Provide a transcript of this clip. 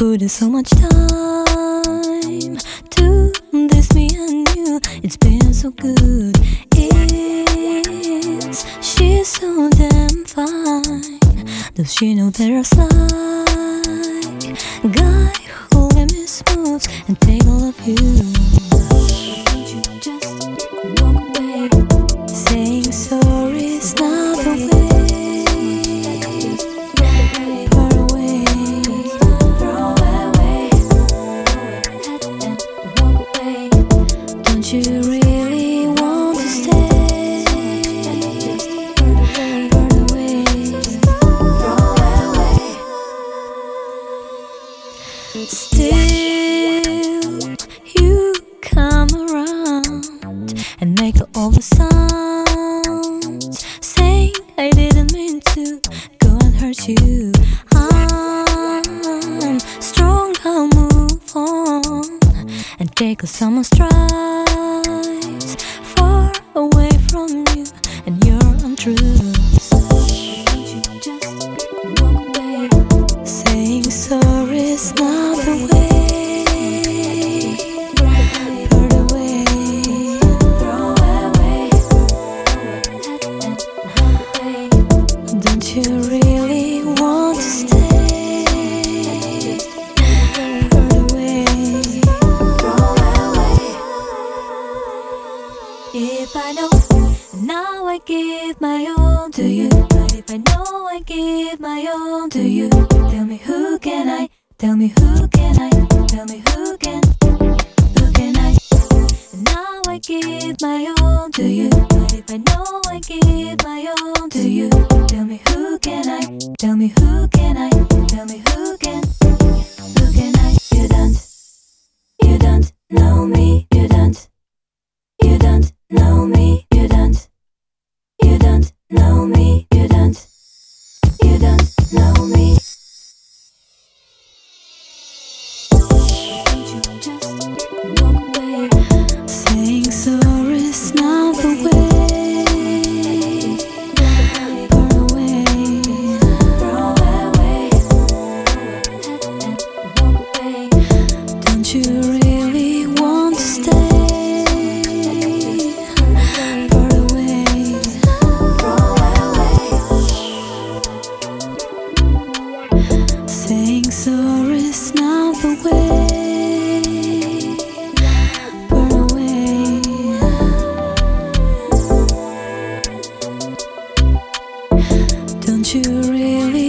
put in so much time to this, me and you. It's been so good. Is she so damn fine? Does she know there's like guy who let me smooth and take all of you? Don't you really want to stay? Far away. Still, you come around and make all the sounds, saying I didn't mean to go and hurt you. I'm strong, I'll move on and take a summer away from you and your untruths. Not the way. Throw away, away. Don't you really want to stay? If I know, now I give my all to you. But if I know I give my all to you, tell me who can I? Tell me who can I? Tell me who can? Who can I? Now I give my all to you. But if I know I give my all to you, Saying you really?